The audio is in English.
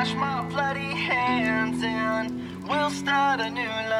wash my bloody hands and we'll start a new life.